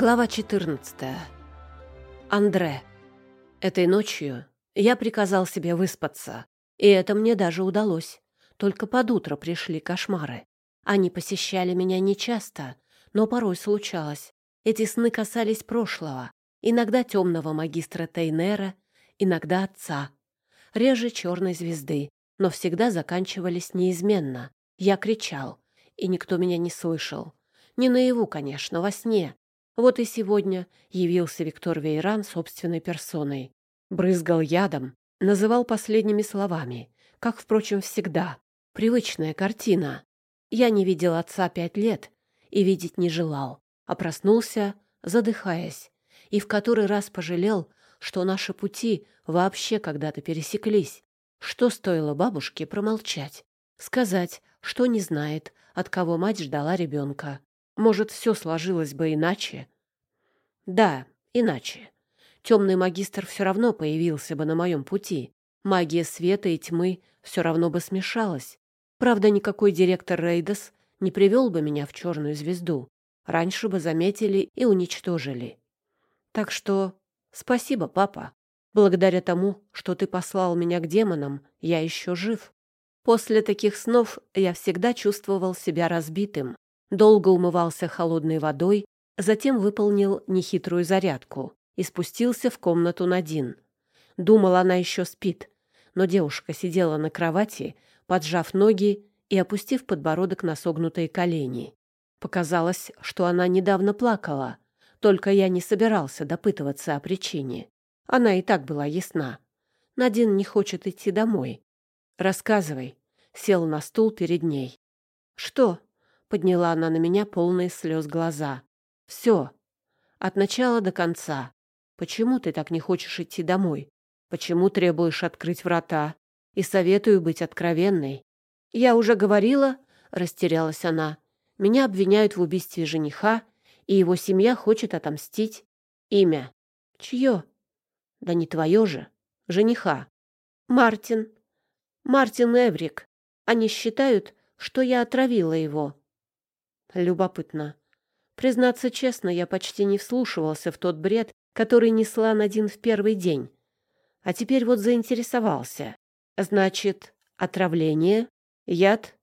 Глава 14. Андре. Этой ночью я приказал себе выспаться, и это мне даже удалось. Только под утро пришли кошмары. Они посещали меня нечасто, но порой случалось. Эти сны касались прошлого, иногда темного магистра Тейнера, иногда отца, реже черной звезды, но всегда заканчивались неизменно. Я кричал, и никто меня не слышал. Не наяву, конечно, во сне, вот и сегодня явился Виктор Вейран собственной персоной. Брызгал ядом, называл последними словами, как, впрочем, всегда. Привычная картина. Я не видел отца пять лет и видеть не желал, а проснулся, задыхаясь, и в который раз пожалел, что наши пути вообще когда-то пересеклись. Что стоило бабушке промолчать? Сказать, что не знает, от кого мать ждала ребенка. Может, все сложилось бы иначе? Да, иначе. Темный магистр все равно появился бы на моем пути. Магия света и тьмы все равно бы смешалась. Правда, никакой директор Рейдос не привел бы меня в черную звезду. Раньше бы заметили и уничтожили. Так что спасибо, папа. Благодаря тому, что ты послал меня к демонам, я еще жив. После таких снов я всегда чувствовал себя разбитым долго умывался холодной водой, затем выполнил нехитрую зарядку и спустился в комнату Надин. Думал, она еще спит, но девушка сидела на кровати, поджав ноги и опустив подбородок на согнутые колени. Показалось, что она недавно плакала, только я не собирался допытываться о причине. Она и так была ясна. Надин не хочет идти домой. «Рассказывай», — сел на стул перед ней. «Что?» Подняла она на меня полные слез глаза. «Все. От начала до конца. Почему ты так не хочешь идти домой? Почему требуешь открыть врата? И советую быть откровенной». «Я уже говорила», — растерялась она. «Меня обвиняют в убийстве жениха, и его семья хочет отомстить. Имя. Чье? Да не твое же. Жениха. Мартин. Мартин Эврик. Они считают, что я отравила его. Любопытно. Признаться честно, я почти не вслушивался в тот бред, который несла Надин в первый день. А теперь вот заинтересовался. Значит, отравление? Яд?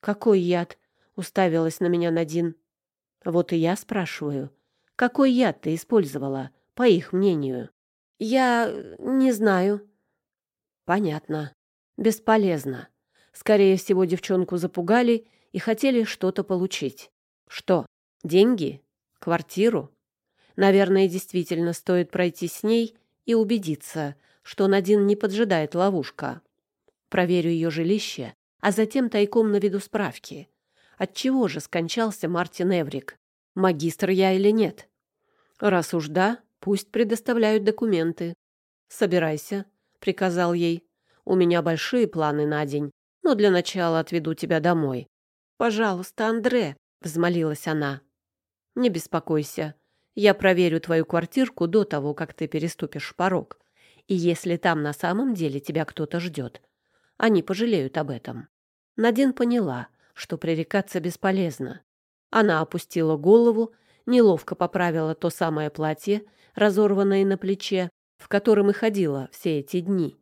Какой яд? Уставилась на меня Надин. Вот и я спрашиваю. Какой яд ты использовала, по их мнению? Я не знаю. Понятно. Бесполезно. Скорее всего, девчонку запугали и хотели что-то получить. Что? Деньги? Квартиру? Наверное, действительно стоит пройти с ней и убедиться, что Надин не поджидает ловушка. Проверю ее жилище, а затем тайком наведу справки. Отчего же скончался Мартин Эврик? Магистр я или нет? Раз уж да, пусть предоставляют документы. «Собирайся», — приказал ей. «У меня большие планы на день, но для начала отведу тебя домой. «Пожалуйста, Андре», — взмолилась она. «Не беспокойся. Я проверю твою квартирку до того, как ты переступишь порог. И если там на самом деле тебя кто-то ждет, они пожалеют об этом». Надин поняла, что пререкаться бесполезно. Она опустила голову, неловко поправила то самое платье, разорванное на плече, в котором и ходила все эти дни.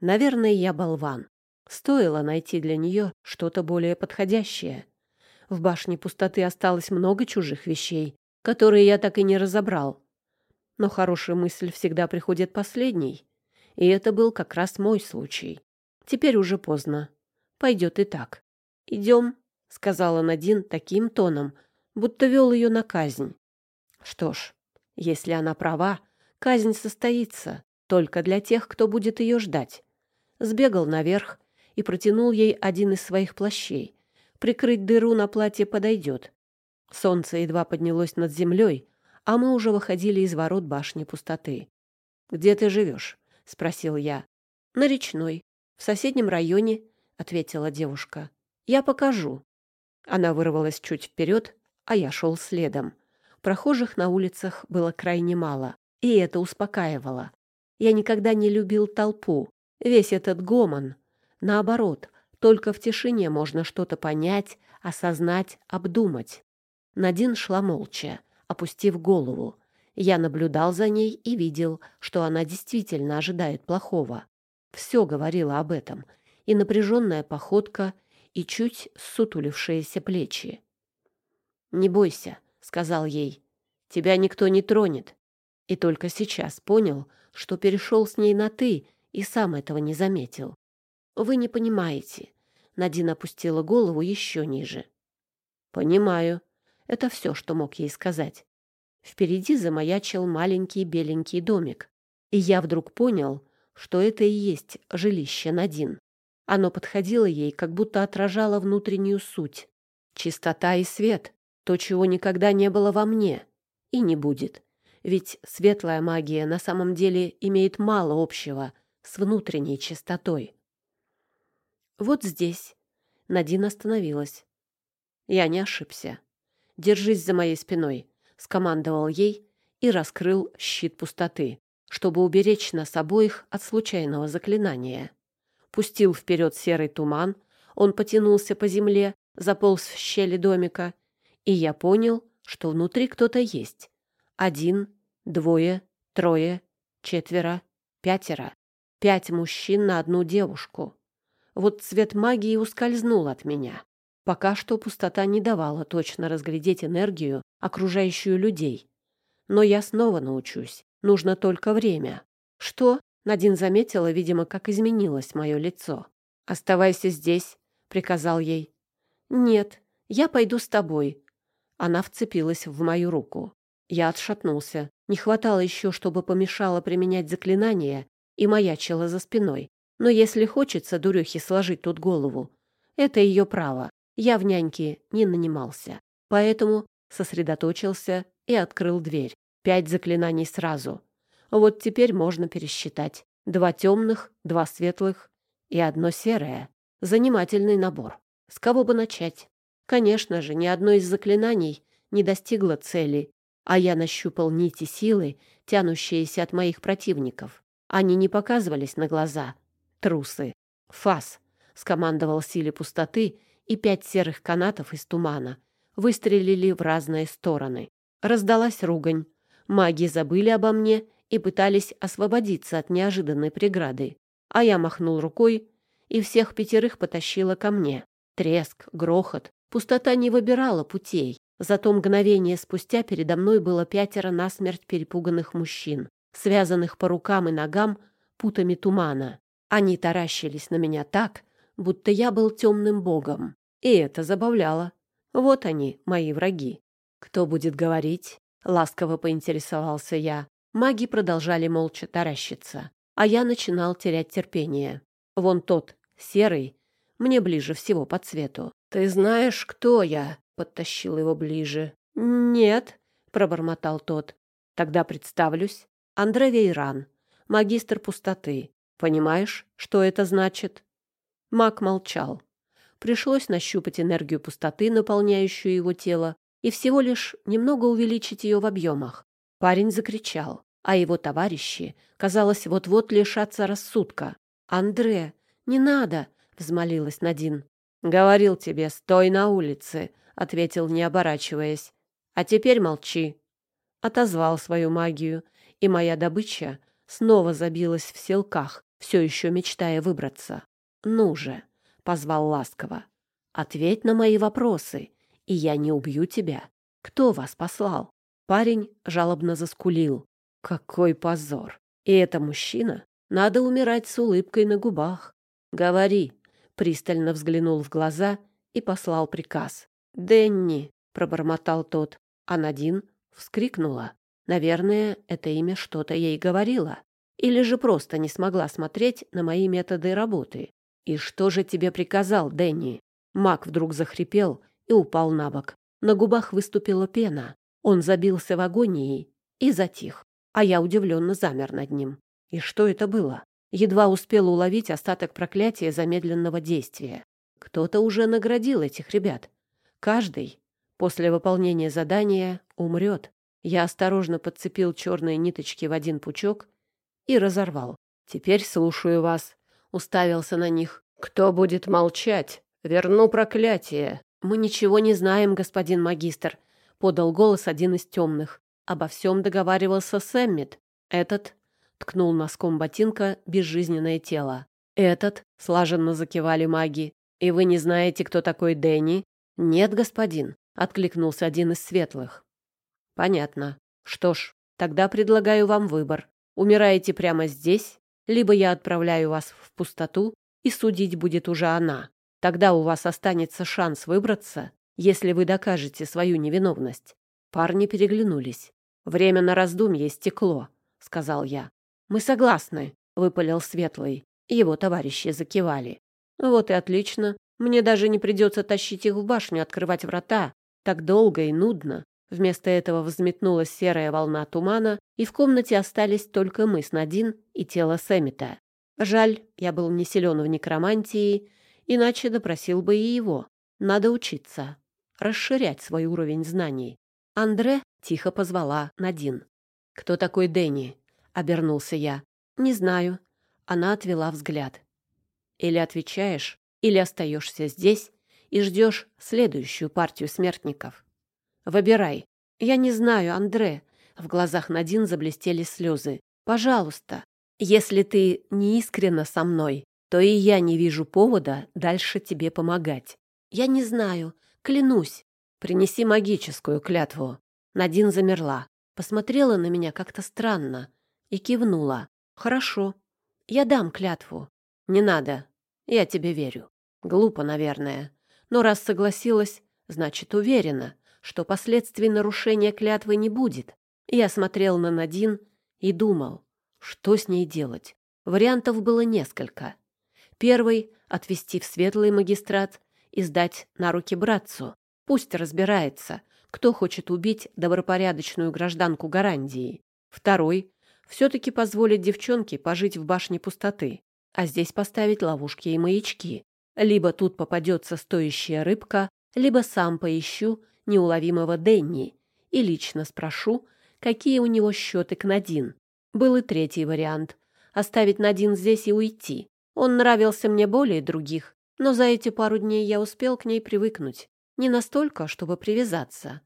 Наверное, я болван. Стоило найти для нее что-то более подходящее. В башне пустоты осталось много чужих вещей, которые я так и не разобрал. Но хорошая мысль всегда приходит последней, и это был как раз мой случай. Теперь уже поздно. Пойдет и так. «Идем», — сказала Надин таким тоном, будто вел ее на казнь. Что ж, если она права, казнь состоится только для тех, кто будет ее ждать. Сбегал наверх, и протянул ей один из своих плащей. Прикрыть дыру на платье подойдет. Солнце едва поднялось над землей, а мы уже выходили из ворот башни пустоты. «Где ты живешь?» — спросил я. «На речной. В соседнем районе», — ответила девушка. «Я покажу». Она вырвалась чуть вперед, а я шел следом. Прохожих на улицах было крайне мало, и это успокаивало. Я никогда не любил толпу. Весь этот гомон, Наоборот, только в тишине можно что-то понять, осознать, обдумать. Надин шла молча, опустив голову. Я наблюдал за ней и видел, что она действительно ожидает плохого. Все говорило об этом. И напряженная походка, и чуть сутулившиеся плечи. «Не бойся», — сказал ей. «Тебя никто не тронет». И только сейчас понял, что перешел с ней на «ты» и сам этого не заметил. «Вы не понимаете». Надин опустила голову еще ниже. «Понимаю». Это все, что мог ей сказать. Впереди замаячил маленький беленький домик, и я вдруг понял, что это и есть жилище Надин. Оно подходило ей, как будто отражало внутреннюю суть. Чистота и свет — то, чего никогда не было во мне и не будет. Ведь светлая магия на самом деле имеет мало общего с внутренней чистотой. Вот здесь. Надин остановилась. Я не ошибся. Держись за моей спиной, скомандовал ей и раскрыл щит пустоты, чтобы уберечь нас обоих от случайного заклинания пустил вперед серый туман, он потянулся по земле, заполз в щели домика, и я понял, что внутри кто-то есть. Один, двое, трое, четверо, пятеро. Пять мужчин на одну девушку. Вот цвет магии ускользнул от меня. Пока что пустота не давала точно разглядеть энергию, окружающую людей. Но я снова научусь. Нужно только время. Что? Надин заметила, видимо, как изменилось мое лицо. «Оставайся здесь», — приказал ей. «Нет, я пойду с тобой». Она вцепилась в мою руку. Я отшатнулся. Не хватало еще, чтобы помешало применять заклинание и маячила за спиной. Но если хочется дурехе сложить тут голову, это ее право. Я в няньке не нанимался. Поэтому сосредоточился и открыл дверь. Пять заклинаний сразу. Вот теперь можно пересчитать. Два темных, два светлых и одно серое. Занимательный набор. С кого бы начать? Конечно же, ни одно из заклинаний не достигло цели, а я нащупал нити силы, тянущиеся от моих противников. Они не показывались на глаза. Трусы. Фас. Скомандовал силе пустоты, и пять серых канатов из тумана выстрелили в разные стороны. Раздалась ругань. Маги забыли обо мне и пытались освободиться от неожиданной преграды. А я махнул рукой и всех пятерых потащила ко мне. Треск, грохот, пустота не выбирала путей. Зато мгновение спустя передо мной было пятеро насмерть перепуганных мужчин, связанных по рукам и ногам путами тумана. Они таращились на меня так, будто я был темным богом. И это забавляло. Вот они, мои враги. «Кто будет говорить?» — ласково поинтересовался я. Маги продолжали молча таращиться, а я начинал терять терпение. Вон тот, серый, мне ближе всего по цвету. «Ты знаешь, кто я?» — подтащил его ближе. «Нет», — пробормотал тот. «Тогда представлюсь. Андре Вейран, магистр пустоты. Понимаешь, что это значит?» Маг молчал. Пришлось нащупать энергию пустоты, наполняющую его тело, и всего лишь немного увеличить ее в объемах. Парень закричал, а его товарищи, казалось, вот-вот лишатся рассудка. «Андре, не надо!» — взмолилась Надин. «Говорил тебе, стой на улице!» — ответил, не оборачиваясь. «А теперь молчи!» Отозвал свою магию, и моя добыча снова забилась в селках, все еще мечтая выбраться. «Ну же!» — позвал ласково. «Ответь на мои вопросы, и я не убью тебя. Кто вас послал?» Парень жалобно заскулил. Какой позор! И это мужчина? Надо умирать с улыбкой на губах. Говори, пристально взглянул в глаза и послал приказ. «Денни!» — пробормотал тот, а Надин вскрикнула. Наверное, это имя что-то ей говорило. Или же просто не смогла смотреть на мои методы работы. «И что же тебе приказал, Дэнни?» Мак вдруг захрипел и упал на бок. На губах выступила пена. Он забился в агонии и затих, а я удивленно замер над ним. И что это было? Едва успел уловить остаток проклятия замедленного действия. Кто-то уже наградил этих ребят. Каждый после выполнения задания умрет. Я осторожно подцепил черные ниточки в один пучок и разорвал. «Теперь слушаю вас», — уставился на них. «Кто будет молчать? Верну проклятие». «Мы ничего не знаем, господин магистр», подал голос один из темных. Обо всем договаривался Сэммит. Этот ткнул носком ботинка безжизненное тело. Этот слаженно закивали маги. И вы не знаете, кто такой Дэнни? Нет, господин, откликнулся один из светлых. Понятно. Что ж, тогда предлагаю вам выбор. Умираете прямо здесь, либо я отправляю вас в пустоту, и судить будет уже она. Тогда у вас останется шанс выбраться, если вы докажете свою невиновность. Парни переглянулись. Время на раздумье стекло, сказал я. Мы согласны, выпалил Светлый. Его товарищи закивали. Вот и отлично. Мне даже не придется тащить их в башню, открывать врата. Так долго и нудно. Вместо этого взметнулась серая волна тумана, и в комнате остались только мы с Надин и тело Сэмита. Жаль, я был не силен в некромантии, иначе допросил бы и его. Надо учиться, расширять свой уровень знаний. Андре тихо позвала Надин. «Кто такой Дэнни?» — обернулся я. «Не знаю». Она отвела взгляд. «Или отвечаешь, или остаешься здесь и ждешь следующую партию смертников. Выбирай. Я не знаю, Андре». В глазах Надин заблестели слезы. «Пожалуйста, если ты не искренна со мной, то и я не вижу повода дальше тебе помогать. Я не знаю, клянусь. Принеси магическую клятву. Надин замерла, посмотрела на меня как-то странно и кивнула. Хорошо, я дам клятву. Не надо, я тебе верю. Глупо, наверное. Но раз согласилась, значит уверена, что последствий нарушения клятвы не будет. Я смотрел на Надин и думал, что с ней делать? Вариантов было несколько. Первый — отвезти в светлый магистрат и сдать на руки братцу. Пусть разбирается, кто хочет убить добропорядочную гражданку Гарандии. Второй — все-таки позволить девчонке пожить в башне пустоты, а здесь поставить ловушки и маячки. Либо тут попадется стоящая рыбка, либо сам поищу неуловимого Денни и лично спрошу, какие у него счеты к Надин. Был и третий вариант — оставить Надин здесь и уйти. Он нравился мне более других, но за эти пару дней я успел к ней привыкнуть. Не настолько, чтобы привязаться.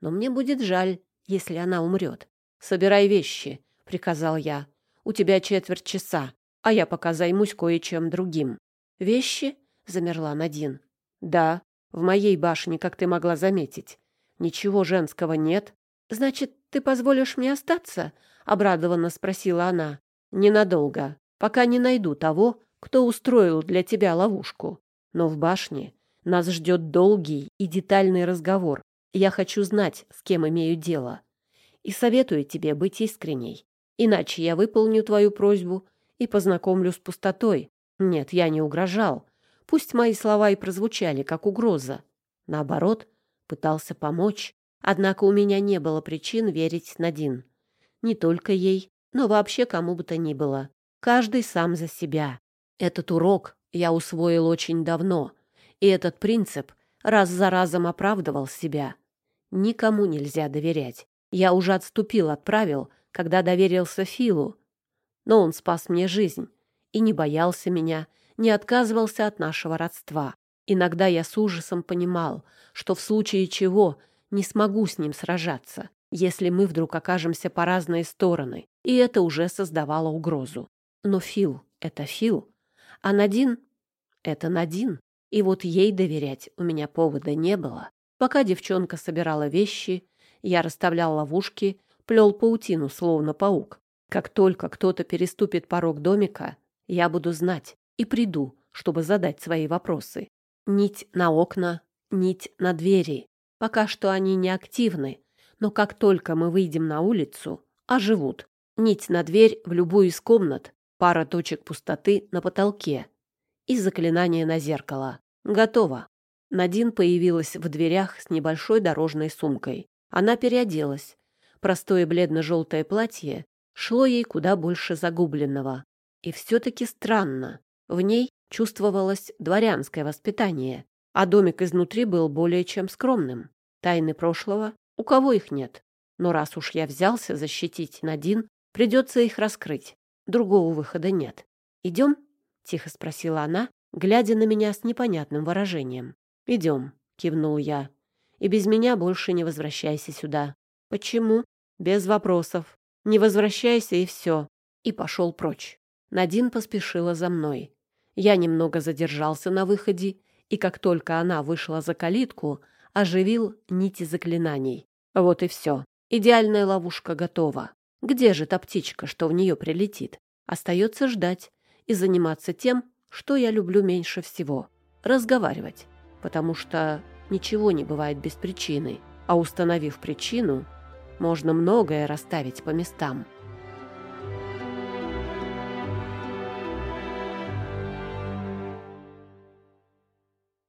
Но мне будет жаль, если она умрет. «Собирай вещи», — приказал я. «У тебя четверть часа, а я пока займусь кое-чем другим». «Вещи?» — замерла Надин. «Да, в моей башне, как ты могла заметить. Ничего женского нет. Значит, ты позволишь мне остаться?» обрадованно спросила она. Ненадолго, пока не найду того, кто устроил для тебя ловушку. Но в башне нас ждет долгий и детальный разговор. Я хочу знать, с кем имею дело. И советую тебе быть искренней. Иначе я выполню твою просьбу и познакомлю с пустотой. Нет, я не угрожал. Пусть мои слова и прозвучали как угроза. Наоборот, пытался помочь. Однако у меня не было причин верить Надин. Не только ей, но вообще кому бы то ни было. Каждый сам за себя. Этот урок я усвоил очень давно, и этот принцип раз за разом оправдывал себя. Никому нельзя доверять. Я уже отступил от правил, когда доверился Филу. Но он спас мне жизнь и не боялся меня, не отказывался от нашего родства. Иногда я с ужасом понимал, что в случае чего не смогу с ним сражаться если мы вдруг окажемся по разные стороны, и это уже создавало угрозу. Но Фил — это Фил, а Надин — это Надин, и вот ей доверять у меня повода не было. Пока девчонка собирала вещи, я расставлял ловушки, плел паутину, словно паук. Как только кто-то переступит порог домика, я буду знать и приду, чтобы задать свои вопросы. Нить на окна, нить на двери. Пока что они не активны, но как только мы выйдем на улицу, оживут. Нить на дверь в любую из комнат, пара точек пустоты на потолке и заклинание на зеркало. Готово. Надин появилась в дверях с небольшой дорожной сумкой. Она переоделась. Простое бледно-желтое платье шло ей куда больше загубленного. И все-таки странно. В ней чувствовалось дворянское воспитание, а домик изнутри был более чем скромным. Тайны прошлого у кого их нет? Но раз уж я взялся защитить Надин, придется их раскрыть. Другого выхода нет. «Идем?» — тихо спросила она, глядя на меня с непонятным выражением. «Идем», — кивнул я. И без меня больше не возвращайся сюда. Почему? Без вопросов. Не возвращайся и все. И пошел прочь. Надин поспешила за мной. Я немного задержался на выходе, и как только она вышла за калитку, оживил нити заклинаний. Вот и все. Идеальная ловушка готова. Где же та птичка, что в нее прилетит? Остается ждать и заниматься тем, что я люблю меньше всего — разговаривать. Потому что ничего не бывает без причины, а установив причину, можно многое расставить по местам.